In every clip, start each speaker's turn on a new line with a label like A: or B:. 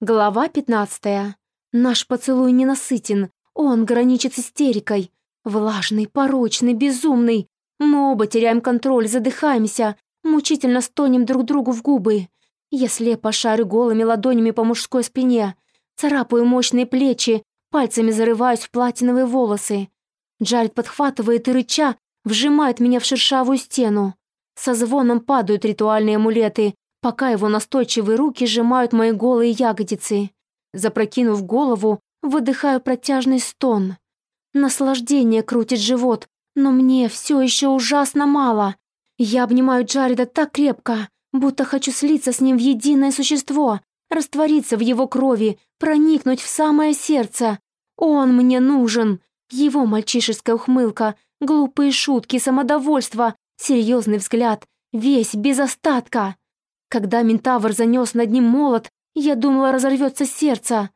A: Глава 15. Наш поцелуй ненасытен, он граничит с истерикой. Влажный, порочный, безумный. Мы оба теряем контроль, задыхаемся, мучительно стонем друг другу в губы. Я слепо шарю голыми ладонями по мужской спине, царапаю мощные плечи, пальцами зарываюсь в платиновые волосы. Джаред подхватывает и рыча, вжимает меня в шершавую стену. Со звоном падают ритуальные амулеты, пока его настойчивые руки сжимают мои голые ягодицы. Запрокинув голову, выдыхаю протяжный стон. Наслаждение крутит живот, но мне все еще ужасно мало. Я обнимаю Джареда так крепко, будто хочу слиться с ним в единое существо, раствориться в его крови, проникнуть в самое сердце. Он мне нужен. Его мальчишеская ухмылка, глупые шутки, самодовольство, серьезный взгляд, весь без остатка. Когда Ментавр занес над ним молот, я думала, разорвется сердце.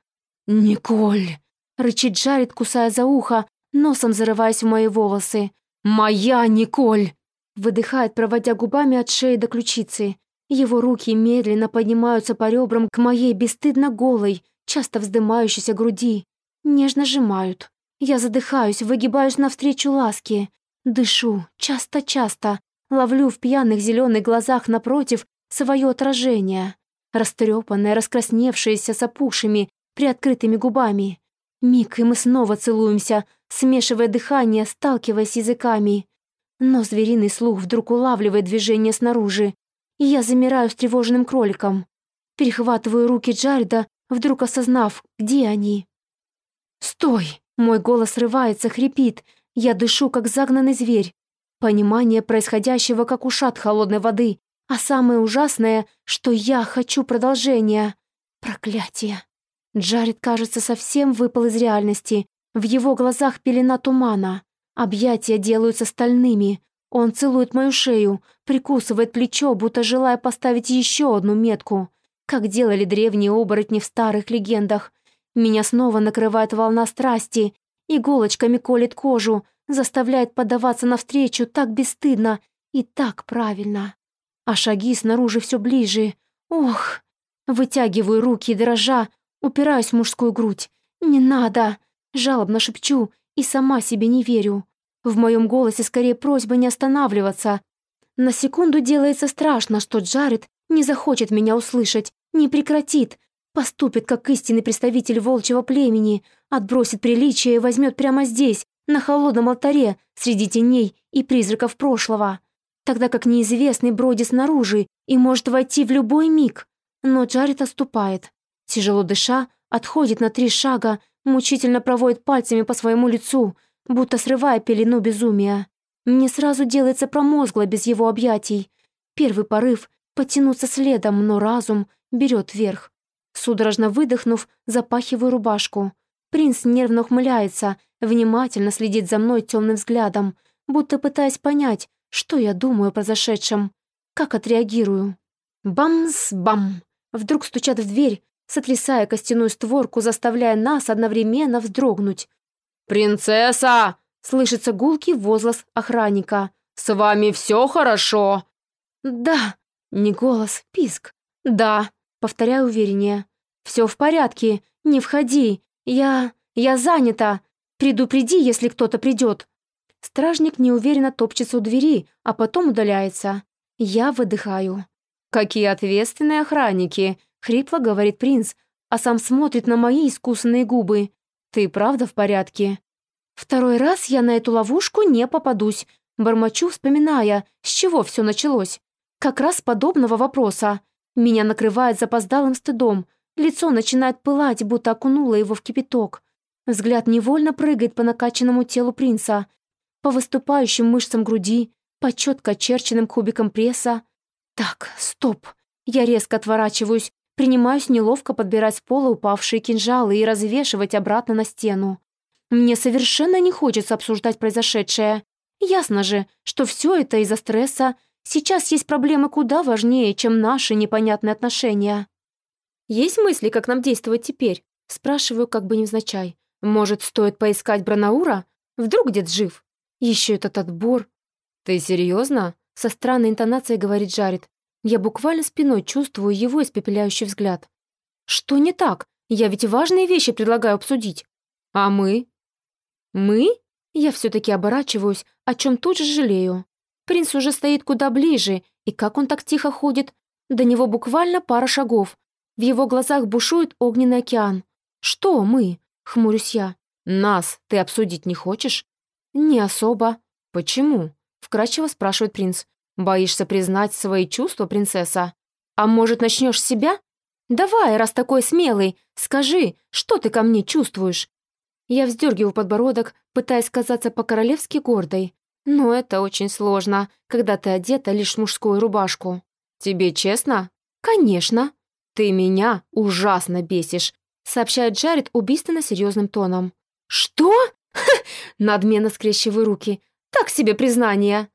A: «Николь!» — рычит Джаред, кусая за ухо, носом зарываясь в мои волосы. «Моя Николь!» — выдыхает, проводя губами от шеи до ключицы. Его руки медленно поднимаются по ребрам к моей бесстыдно голой, часто вздымающейся груди. Нежно сжимают. Я задыхаюсь, выгибаюсь навстречу ласке. Дышу, часто-часто, ловлю в пьяных зеленых глазах напротив свое отражение, растрепанное, раскрасневшееся с опухшими, приоткрытыми губами. Миг, и мы снова целуемся, смешивая дыхание, сталкиваясь языками. Но звериный слух вдруг улавливает движение снаружи, и я замираю с тревожным кроликом. Перехватываю руки Джареда, вдруг осознав, где они. «Стой!» Мой голос срывается, хрипит. Я дышу, как загнанный зверь. Понимание происходящего, как ушат холодной воды. А самое ужасное, что я хочу продолжения. Проклятие. Джаред, кажется, совсем выпал из реальности. В его глазах пелена тумана. Объятия делаются стальными. Он целует мою шею, прикусывает плечо, будто желая поставить еще одну метку. Как делали древние оборотни в старых легендах. Меня снова накрывает волна страсти. Иголочками колет кожу, заставляет поддаваться навстречу так бесстыдно и так правильно а шаги снаружи все ближе. Ох! Вытягиваю руки, дрожа, упираюсь в мужскую грудь. «Не надо!» Жалобно шепчу и сама себе не верю. В моем голосе скорее просьба не останавливаться. На секунду делается страшно, что Джаред не захочет меня услышать, не прекратит, поступит как истинный представитель волчьего племени, отбросит приличие и возьмет прямо здесь, на холодном алтаре, среди теней и призраков прошлого тогда как неизвестный бродит снаружи и может войти в любой миг. Но Джаред отступает. Тяжело дыша, отходит на три шага, мучительно проводит пальцами по своему лицу, будто срывая пелену безумия. Мне сразу делается промозгло без его объятий. Первый порыв — потянуться следом, но разум берет верх. Судорожно выдохнув, запахиваю рубашку. Принц нервно ухмыляется, внимательно следит за мной темным взглядом, будто пытаясь понять, что я думаю о произошедшем? Как отреагирую? Бамс-бам! Вдруг стучат в дверь, сотрясая костяную створку, заставляя нас одновременно вздрогнуть.
B: «Принцесса!»
A: — слышится гулкий возглас охранника.
B: «С вами все хорошо?»
A: «Да». Не голос, писк. «Да», — повторяю увереннее. «Все в порядке, не входи. Я... я занята. Предупреди, если кто-то придет». Стражник неуверенно топчется у двери, а потом удаляется. Я выдыхаю. «Какие ответственные охранники!» — хрипло говорит принц, а сам смотрит на мои искусанные губы. «Ты правда в порядке?» Второй раз я на эту ловушку не попадусь, бормочу, вспоминая, с чего все началось. Как раз подобного вопроса. Меня накрывает запоздалым стыдом, лицо начинает пылать, будто окунуло его в кипяток. Взгляд невольно прыгает по накачанному телу принца, по выступающим мышцам груди, по четко очерченным кубикам пресса. Так, стоп. Я резко отворачиваюсь, принимаюсь неловко подбирать с пола упавшие кинжалы и развешивать обратно на стену. Мне совершенно не хочется обсуждать произошедшее. Ясно же, что все это из-за стресса. Сейчас есть проблемы куда важнее, чем наши непонятные отношения. «Есть мысли, как нам действовать теперь?» Спрашиваю, как бы невзначай. «Может, стоит поискать Бранаура? Вдруг дед жив?» Еще этот отбор. Ты серьезно? Со странной интонацией говорит Джаред. Я буквально спиной чувствую его испепеляющий взгляд. Что не так? Я ведь важные вещи предлагаю обсудить.
B: А мы?
A: Мы? Я все-таки оборачиваюсь, о чем тут же жалею. Принц уже стоит куда ближе, и как он так тихо ходит? До него буквально пара шагов. В его глазах бушует огненный океан. «Что мы?» — хмурюсь я.
B: «Нас ты обсудить не хочешь?»
A: «Не особо».
B: «Почему?» — вкратчиво спрашивает принц. «Боишься признать свои чувства, принцесса? А может, начнешь с себя?»
A: «Давай, раз такой смелый, скажи, что ты ко мне чувствуешь?» Я вздергиваю подбородок, пытаясь казаться по-королевски гордой. Но это очень сложно, когда ты одета лишь в мужскую рубашку.
B: «Тебе честно?»
A: «Конечно».
B: «Ты меня ужасно бесишь», сообщает Джаред убийственно серьезным тоном.
A: «Что?» Надменно скрещиваю руки. «Так себе признание».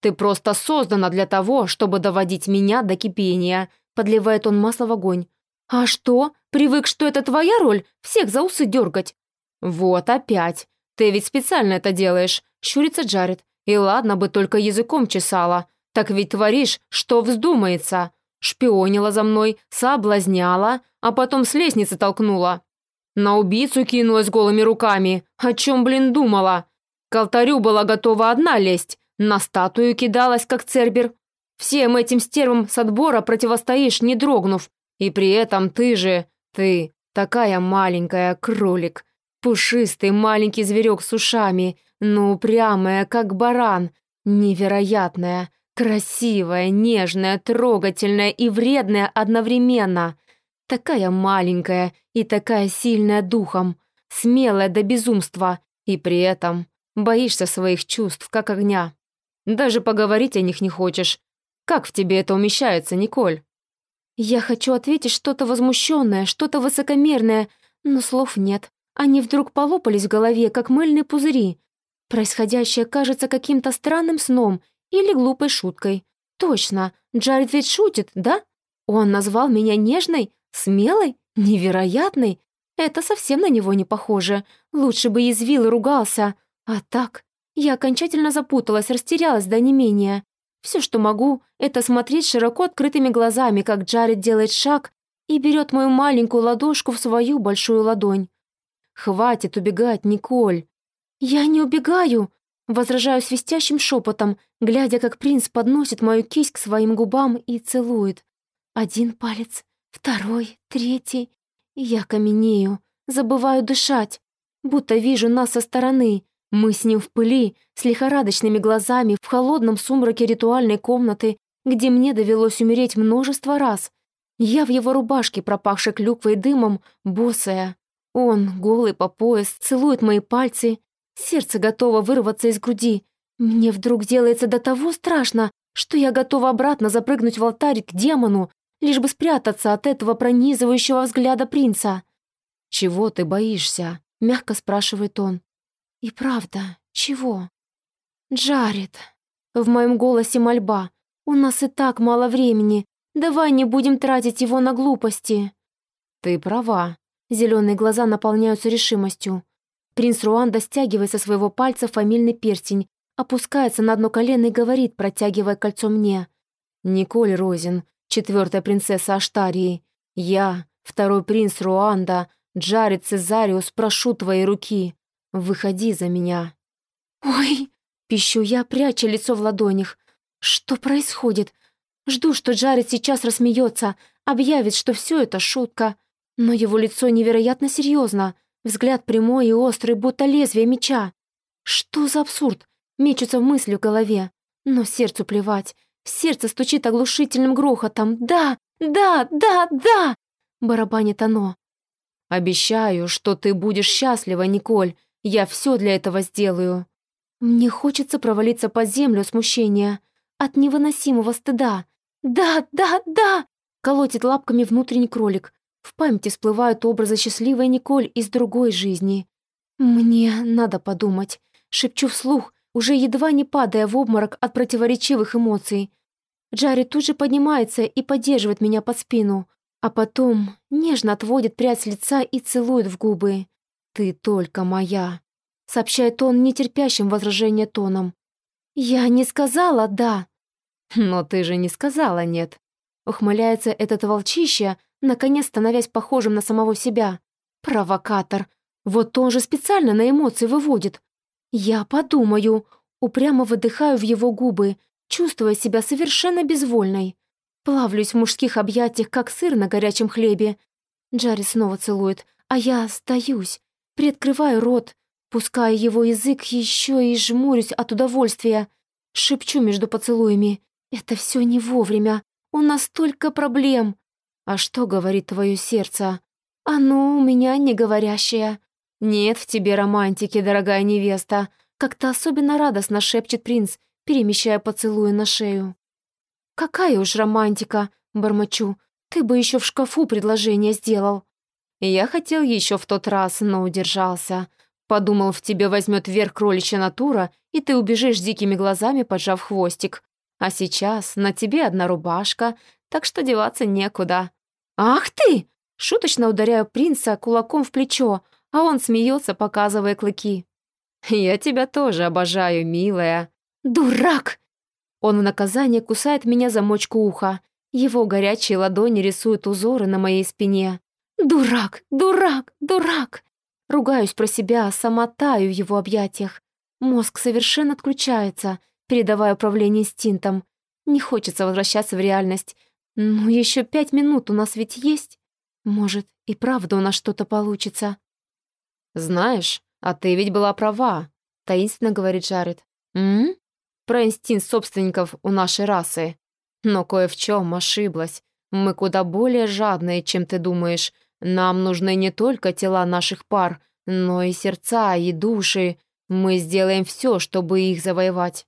B: «Ты просто создана для того, чтобы доводить меня до кипения», подливает он масло в огонь.
A: «А что? Привык, что это твоя роль? Всех за усы дергать?»
B: «Вот опять. Ты ведь специально это делаешь», — щурится Джаред. «И ладно бы только языком чесала. Так ведь творишь, что вздумается. Шпионила за мной, соблазняла, а потом с лестницы толкнула. На убийцу кинулась голыми руками. О чем, блин, думала? К алтарю была готова одна лезть. На статую кидалась, как цербер. Всем этим стервам с отбора противостоишь, не дрогнув. И при этом ты же, ты, такая маленькая, кролик. Пушистый маленький зверек с ушами, но упрямая, как баран. Невероятная, красивая, нежная, трогательная и вредная одновременно. Такая маленькая и такая сильная духом, смелая до безумства, и при этом боишься своих чувств, как огня. Даже поговорить о них не хочешь. Как в тебе это умещается, Николь?
A: Я хочу ответить что-то возмущенное, что-то высокомерное, но слов нет. Они вдруг полопались в голове, как мыльные пузыри. Происходящее кажется каким-то странным сном или глупой шуткой. Точно, Джаред ведь шутит, да? Он назвал меня нежной, Смелый? Невероятный? Это совсем на него не похоже. Лучше бы язвил и ругался. А так, я окончательно запуталась, растерялась до не менее. Все, что могу, это смотреть широко открытыми глазами, как Джаред делает шаг и берет мою маленькую ладошку в свою большую ладонь. «Хватит убегать, Николь!» «Я не убегаю!» Возражаю свистящим шепотом, глядя, как принц подносит мою кисть к своим губам и целует. Один палец, Второй, третий. Я каменею, забываю дышать, будто вижу нас со стороны. Мы с ним в пыли, с лихорадочными глазами, в холодном сумраке ритуальной комнаты, где мне довелось умереть множество раз. Я в его рубашке, пропахшей клюквой дымом, босая. Он, голый по пояс, целует мои пальцы. Сердце готово вырваться из груди. Мне вдруг делается до того страшно, что я готова обратно запрыгнуть в алтарь к демону, лишь бы спрятаться от этого пронизывающего взгляда принца.
B: «Чего ты боишься?» — мягко спрашивает он.
A: «И правда, чего?» «Джаред». В моем голосе мольба. «У нас и так мало времени. Давай не будем тратить его на глупости».
B: «Ты права».
A: Зеленые глаза наполняются решимостью. Принц Руанда стягивает со своего пальца фамильный перстень, опускается на одно колено и говорит, протягивая кольцо мне.
B: «Николь Розин, четвертая принцесса Аштарии. Я, второй принц Руанда, Джаред Цезариус, прошу твоей руки. Выходи за меня».
A: «Ой!» — пищу я, пряча лицо в ладонях. «Что происходит? Жду, что Джаред сейчас рассмеется, объявит, что все это шутка. Но его лицо невероятно серьезно, взгляд прямой и острый, будто лезвие меча. Что за абсурд? Мечется в мысли в голове. Но сердцу плевать. Сердце стучит оглушительным грохотом. «Да! Да! Да! Да!» Барабанит оно.
B: «Обещаю, что ты будешь счастлива, Николь. Я все для этого сделаю».
A: Мне хочется провалиться под землю смущения. От невыносимого стыда. «Да! Да! Да!» Колотит лапками внутренний кролик. В памяти всплывают образы счастливой Николь из другой жизни. «Мне надо подумать». Шепчу вслух, уже едва не падая в обморок от противоречивых эмоций. Джарри тут же поднимается и поддерживает меня под спину, а потом нежно отводит прядь с лица и целует в губы. «Ты только моя», — сообщает он нетерпящим возражения тоном. «Я не сказала «да».
B: «Но ты же не сказала «нет».
A: Ухмыляется этот волчище, наконец становясь похожим на самого себя. Провокатор. Вот он же специально на эмоции выводит. Я подумаю. Упрямо выдыхаю в его губы, чувствуя себя совершенно безвольной. Плавлюсь в мужских объятиях, как сыр на горячем хлебе. Джарри снова целует, а я остаюсь, приоткрываю рот, пуская его язык еще и жмурюсь от удовольствия. Шепчу между поцелуями. «Это все не вовремя. У нас столько проблем». «А что говорит твое сердце?» «Оно у меня не говорящее». «Нет в тебе романтики, дорогая невеста», как-то особенно радостно шепчет принц, перемещая поцелуи на шею. «Какая уж романтика!» — бормочу. «Ты бы еще в шкафу предложение сделал». Я хотел еще в тот раз, но удержался. Подумал, в тебе возьмет верх кроличья натура, и ты убежишь дикими глазами, поджав хвостик. А сейчас на тебе одна рубашка, так что деваться некуда. «Ах ты!» Шуточно ударяю принца кулаком в плечо, а он смеется, показывая клыки. «Я тебя тоже обожаю, милая». «Дурак!» Он в наказание кусает меня за мочку уха. Его горячие ладони рисуют узоры на моей спине. «Дурак! Дурак! Дурак!» Ругаюсь про себя, сама таю в его объятиях. Мозг совершенно отключается, передавая управление инстинктом. Не хочется возвращаться в реальность. Ну, еще пять минут у нас ведь есть. Может, и правда у нас что-то получится.
B: «Знаешь, а ты ведь была права», — таинственно говорит Джаред. «М? Про инстинкт собственников у нашей расы. Но кое в чем ошиблась. Мы куда более жадные, чем ты думаешь. Нам нужны не только тела наших пар, но и сердца, и души. Мы сделаем все, чтобы их завоевать».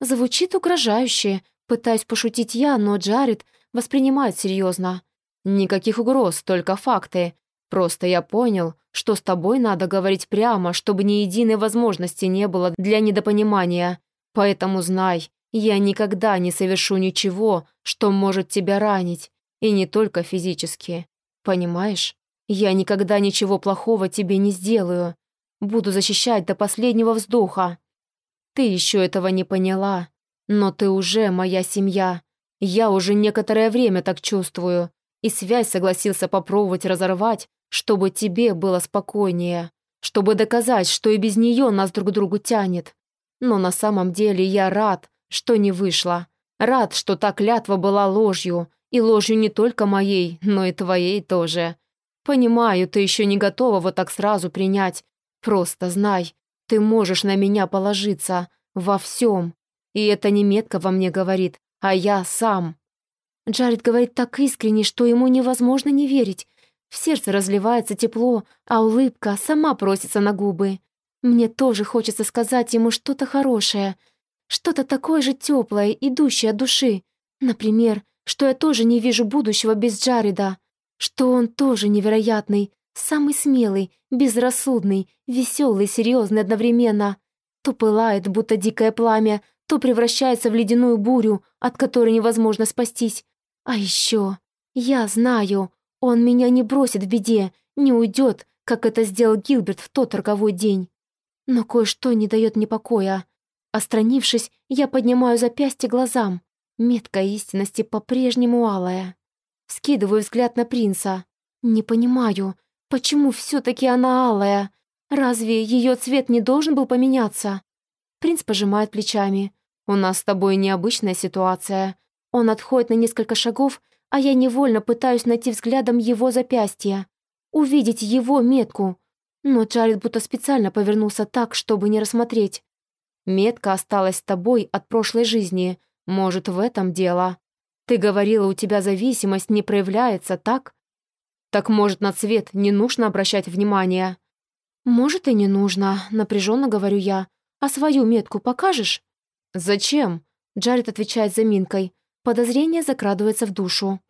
A: Звучит угрожающе. Пытаюсь пошутить я, но Джаред воспринимает серьезно.
B: «Никаких угроз, только факты. Просто я понял, что с тобой надо говорить прямо, чтобы ни единой возможности не было для недопонимания. Поэтому знай, я никогда не совершу ничего, что может тебя ранить, и не только физически. Понимаешь? Я никогда ничего плохого тебе не сделаю. Буду защищать до последнего вздоха. Ты еще этого не поняла, но ты уже моя семья. Я уже некоторое время так чувствую, и связь согласился попробовать разорвать, чтобы тебе было спокойнее, чтобы доказать, что и без нее нас друг к другу тянет. Но на самом деле я рад, что не вышло. Рад, что та клятва была ложью, и ложью не только моей, но и твоей тоже. Понимаю, ты еще не готова вот так сразу принять. Просто знай, ты можешь на меня положиться во всем. И это не метка во мне говорит, а я сам.
A: Джаред говорит так искренне, что ему невозможно не верить. В сердце разливается тепло, а улыбка сама просится на губы. Мне тоже хочется сказать ему что-то хорошее, что-то такое же теплое, идущее от души. Например, что я тоже не вижу будущего без Джареда, что он тоже невероятный, самый смелый, безрассудный, веселый, серьезный одновременно. То пылает, будто дикое пламя, то превращается в ледяную бурю, от которой невозможно спастись. А еще я знаю, он меня не бросит в беде, не уйдет, как это сделал Гилберт в тот роковой день. Но кое-что не дает мне покоя. Остранившись, я поднимаю запястье глазам. Метка истинности по-прежнему алая. Скидываю взгляд на принца. Не понимаю, почему все-таки она алая? Разве ее цвет не должен был поменяться? Принц пожимает плечами. У нас с тобой необычная ситуация. Он отходит на несколько шагов а я невольно пытаюсь найти взглядом его запястье, увидеть его метку. Но Джаред будто специально повернулся так, чтобы не рассмотреть. «Метка осталась с тобой от прошлой жизни. Может, в этом дело. Ты говорила, у тебя зависимость не проявляется, так? Так, может, на цвет не нужно обращать внимание?» «Может, и не нужно», — напряженно говорю я. «А свою метку покажешь?» «Зачем?» — Джаред отвечает заминкой. Подозрение закрадывается в душу.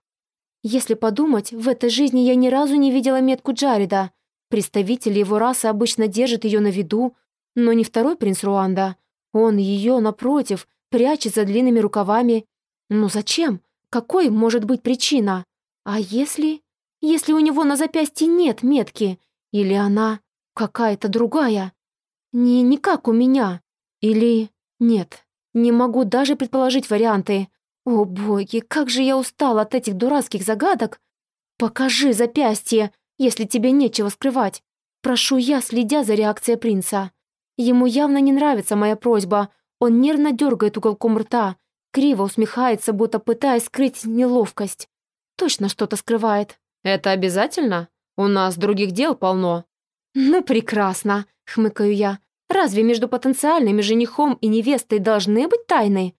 A: Если подумать, в этой жизни я ни разу не видела метку Джареда. Представители его расы обычно держат ее на виду, но не второй принц Руанда. Он ее, напротив, прячет за длинными рукавами. Ну зачем? Какой может быть причина? А если... Если у него на запястье нет метки? Или она какая-то другая? Не, не как у меня. Или... Нет, не могу даже предположить варианты. О боги, как же я устала от этих дурацких загадок! «Покажи запястье, если тебе нечего скрывать». Прошу я, следя за реакцией принца. Ему явно не нравится моя просьба. Он нервно дергает уголком рта, криво усмехается, будто пытаясь скрыть неловкость. Точно что-то скрывает.
B: «Это обязательно? У нас других дел полно».
A: «Ну, прекрасно», — хмыкаю я. «Разве между потенциальными женихом и невестой должны быть тайны?»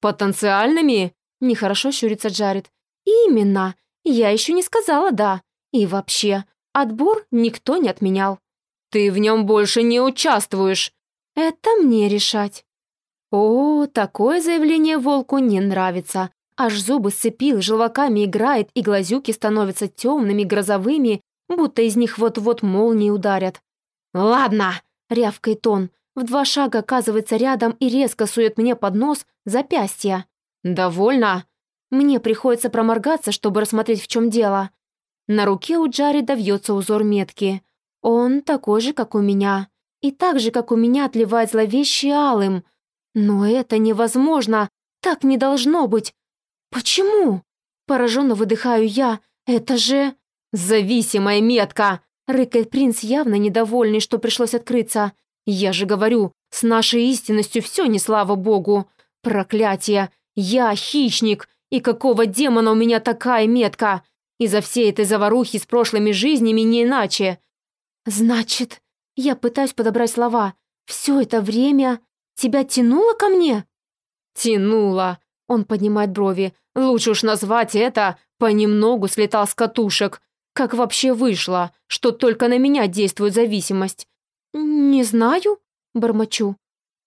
B: «Потенциальными?» — нехорошо щурится Джаред.
A: «Именно. Я еще не сказала «да». И вообще, отбор никто не отменял».
B: «Ты в нем больше не участвуешь».
A: «Это мне решать». О, такое заявление волку не нравится. Аж зубы сцепил, желваками играет, и глазюки становятся темными, грозовыми, будто из них вот-вот молнии ударят. «Ладно», — рявкает он, в два шага оказывается рядом и резко сует мне под нос запястье.
B: «Довольно?»
A: Мне приходится проморгаться, чтобы рассмотреть, в чем дело. На руке у Джареда вьется узор метки. Он такой же, как у меня. И так же, как у меня, отливает зловещий алым. Но это невозможно. Так не должно быть. Почему? Пораженно выдыхаю я. Это же...
B: «Зависимая метка!»
A: Рыкает принц, явно недовольный, что пришлось открыться. «Я же говорю, с нашей истинностью все не слава богу. Проклятие! Я хищник, и какого демона у меня такая метка? Из-за всей этой заварухи с прошлыми жизнями не иначе. Значит, я пытаюсь подобрать слова. Все это время тебя тянуло ко мне?
B: Тянуло. Он поднимает брови. Лучше уж назвать это «понемногу слетал с катушек». Как вообще вышло, что только на меня действует зависимость?
A: «Не знаю», — бормочу.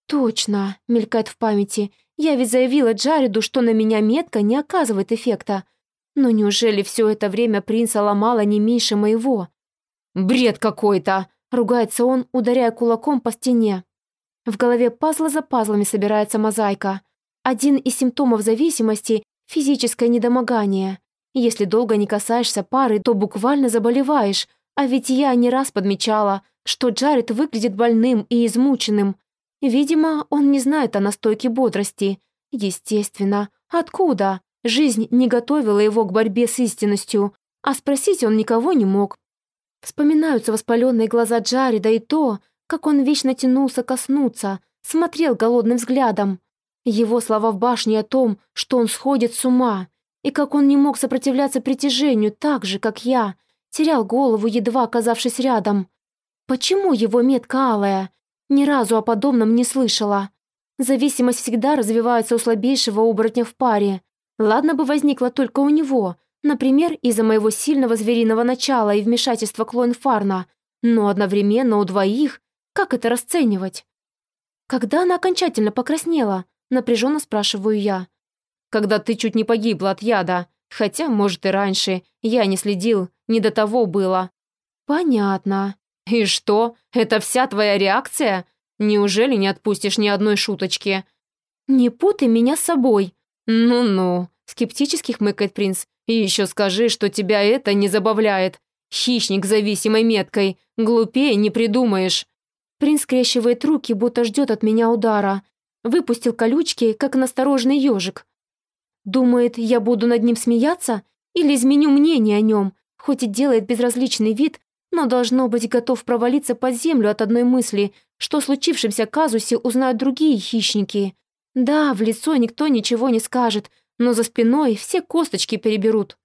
A: «Точно», — мелькает в памяти. «Я ведь заявила Джареду, что на меня метка не оказывает эффекта. Но неужели все это время принца ломало не меньше моего?
B: «Бред какой-то!» — ругается он, ударяя кулаком по стене.
A: В голове пазла за пазлами собирается мозаика. Один из симптомов зависимости — физическое недомогание. Если долго не касаешься пары, то буквально заболеваешь, а ведь я не раз подмечала, что Джаред выглядит больным и измученным. Видимо, он не знает о настойке бодрости. Естественно. Откуда? Жизнь не готовила его к борьбе с истинностью, а спросить он никого не мог. Вспоминаются воспаленные глаза Джареда и то, как он вечно тянулся коснуться, смотрел голодным взглядом. Его слова в башне о том, что он сходит с ума, и как он не мог сопротивляться притяжению так же, как я, терял голову, едва оказавшись рядом. Почему его метка алая? Ни разу о подобном не слышала. Зависимость всегда развивается у слабейшего оборотня в паре. Ладно бы возникла только у него, например, из-за моего сильного звериного начала и вмешательства клон Фарна, но одновременно у двоих, как это расценивать? Когда она окончательно покраснела, напряженно спрашиваю я.
B: Когда ты чуть не погибла от яда, хотя, может, и раньше, я не следил, не до того было.
A: Понятно.
B: И что, это вся твоя реакция? Неужели не отпустишь ни одной шуточки?
A: Не путай меня с собой,
B: «Ну-ну», — скептически хмыкает принц. «И еще скажи, что тебя это не забавляет. Хищник зависимой меткой. Глупее не придумаешь».
A: Принц скрещивает руки, будто ждет от меня удара. Выпустил колючки, как настороженный ежик. Думает, я буду над ним смеяться? Или изменю мнение о нем? Хоть и делает безразличный вид, но должно быть готов провалиться под землю от одной мысли, что о случившемся казусе узнают другие хищники. Да, в лицо никто ничего не скажет, но за спиной все косточки переберут.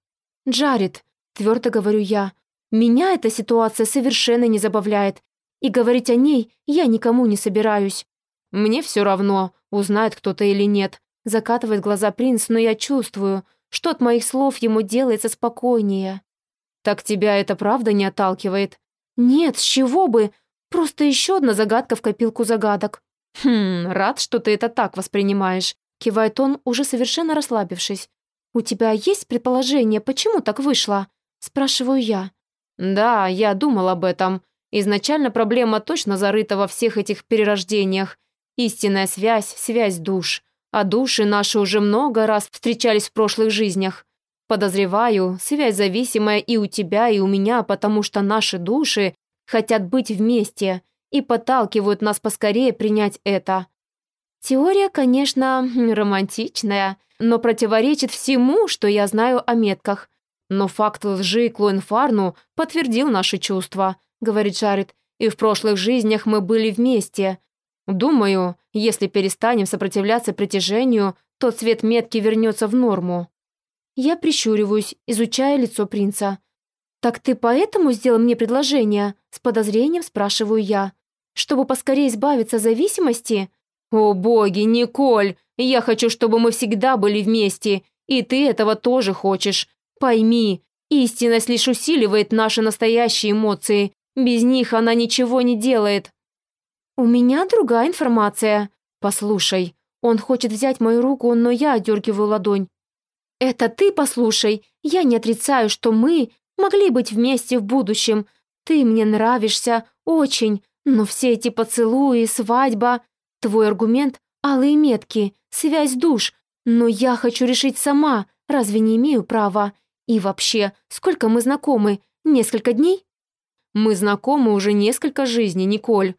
A: «Джаред», — твердо говорю я, — «меня эта ситуация совершенно не забавляет, и говорить о ней я никому не собираюсь».
B: «Мне все равно, узнает кто-то или нет», — закатывает глаза принц, но я чувствую, что от моих слов ему делается спокойнее. «Так тебя это правда не отталкивает?»
A: «Нет, с чего бы? Просто еще одна загадка в копилку загадок».
B: «Хм, рад, что ты это так воспринимаешь», — кивает он, уже совершенно расслабившись.
A: «У тебя есть предположение, почему так вышло?» — спрашиваю я.
B: «Да, я думал об этом. Изначально проблема точно зарыта во всех этих перерождениях. Истинная связь, связь душ. А души наши уже много раз встречались в прошлых жизнях. Подозреваю, связь зависимая и у тебя, и у меня, потому что наши души хотят быть вместе и подталкивают нас поскорее принять это. Теория, конечно, романтичная, но противоречит всему, что я знаю о метках. Но факт лжи Клоенфарну подтвердил наши чувства, говорит Джаред, и в прошлых жизнях мы были вместе. Думаю, если перестанем сопротивляться притяжению, то цвет метки вернется в норму.
A: Я прищуриваюсь, изучая лицо принца. «Так ты поэтому сделал мне предложение?» С подозрением спрашиваю я. «Чтобы поскорее избавиться от зависимости?»
B: «О боги, Николь! Я хочу, чтобы мы всегда были вместе, и ты этого тоже хочешь. Пойми, истинность лишь усиливает наши настоящие эмоции. Без них она ничего не делает».
A: «У меня другая информация. Послушай, он хочет взять мою руку, но я одергиваю ладонь. «Это ты послушай. Я не отрицаю, что мы могли быть вместе в будущем. Ты мне нравишься, очень. Но все эти поцелуи, свадьба... Твой аргумент — алые метки, связь душ. Но я хочу решить сама. Разве не имею права? И вообще, сколько мы знакомы? Несколько дней?»
B: «Мы знакомы уже несколько жизней, Николь».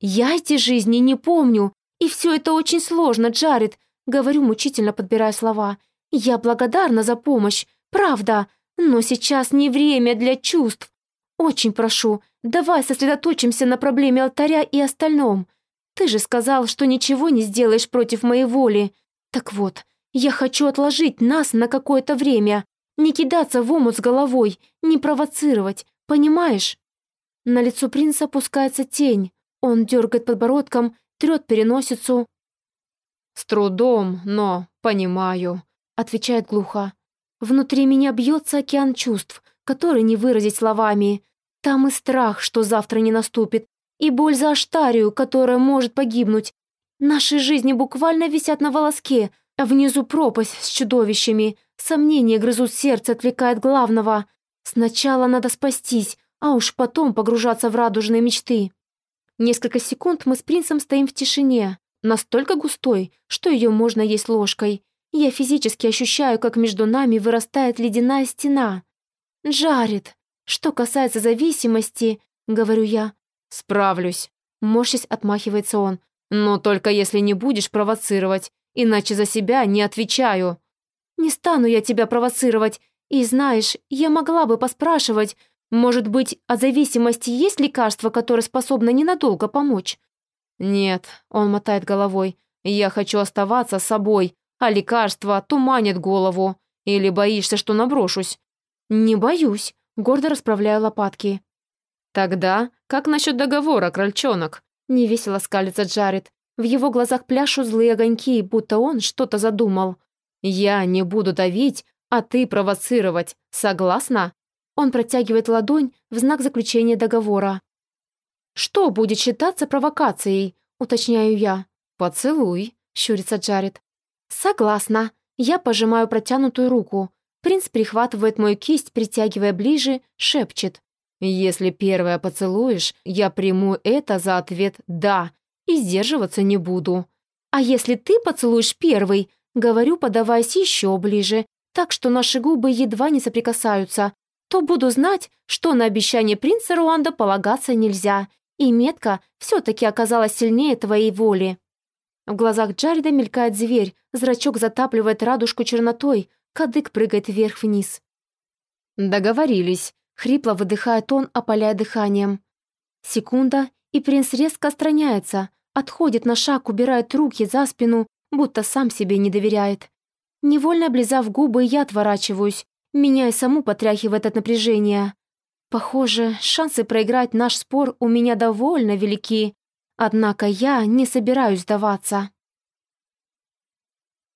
A: «Я эти жизни не помню. И все это очень сложно, Джаред», — говорю, мучительно подбирая слова. «Я благодарна за помощь, правда, но сейчас не время для чувств. Очень прошу, давай сосредоточимся на проблеме алтаря и остальном. Ты же сказал, что ничего не сделаешь против моей воли. Так вот, я хочу отложить нас на какое-то время, не кидаться в омут с головой, не провоцировать, понимаешь?» На лицо принца опускается тень. Он дергает подбородком, трет переносицу.
B: «С трудом, но понимаю», отвечает глухо.
A: Внутри меня бьется океан чувств, который не выразить словами. Там и страх, что завтра не наступит, и боль за Аштарию, которая может погибнуть. Наши жизни буквально висят на волоске, а внизу пропасть с чудовищами. Сомнения грызут сердце, отвлекает главного. Сначала надо спастись, а уж потом погружаться в радужные мечты. Несколько секунд мы с принцем стоим в тишине, настолько густой, что ее можно есть ложкой. Я физически ощущаю, как между нами вырастает ледяная стена. Жарит. Что касается зависимости, говорю я.
B: Справлюсь.
A: Морщись отмахивается он.
B: Но только если не будешь провоцировать, иначе за себя не отвечаю.
A: Не стану я тебя провоцировать. И знаешь, я могла бы поспрашивать, может быть, о зависимости есть лекарство, которое способно ненадолго помочь?
B: Нет, он мотает головой. Я хочу оставаться собой, а лекарства туманят голову. Или боишься, что наброшусь?»
A: «Не боюсь», — гордо расправляю лопатки.
B: «Тогда как насчет договора, крольчонок?»
A: Невесело скалится Джаред. В его глазах пляшут злые огоньки, будто он что-то задумал.
B: «Я не буду давить, а ты провоцировать. Согласна?»
A: Он протягивает ладонь в знак заключения договора. «Что будет считаться провокацией?» — уточняю я.
B: «Поцелуй», — щурится Джаред.
A: «Согласна». Я пожимаю протянутую руку. Принц прихватывает мою кисть, притягивая ближе, шепчет.
B: «Если первое поцелуешь, я приму это за ответ «да» и сдерживаться не буду».
A: «А если ты поцелуешь первый?» Говорю, подаваясь еще ближе, так что наши губы едва не соприкасаются, то буду знать, что на обещание принца Руанда полагаться нельзя, и метка все-таки оказалась сильнее твоей воли. В глазах Джареда мелькает зверь, зрачок затапливает радужку чернотой, кадык прыгает вверх-вниз.
B: «Договорились», — хрипло выдыхает он, опаляя дыханием.
A: Секунда, и принц резко отстраняется, отходит на шаг, убирает руки за спину, будто сам себе не доверяет. Невольно облизав губы, я отворачиваюсь, меня и саму потряхивает от напряжения. Похоже, шансы проиграть наш спор у меня довольно велики, Однако я не собираюсь сдаваться.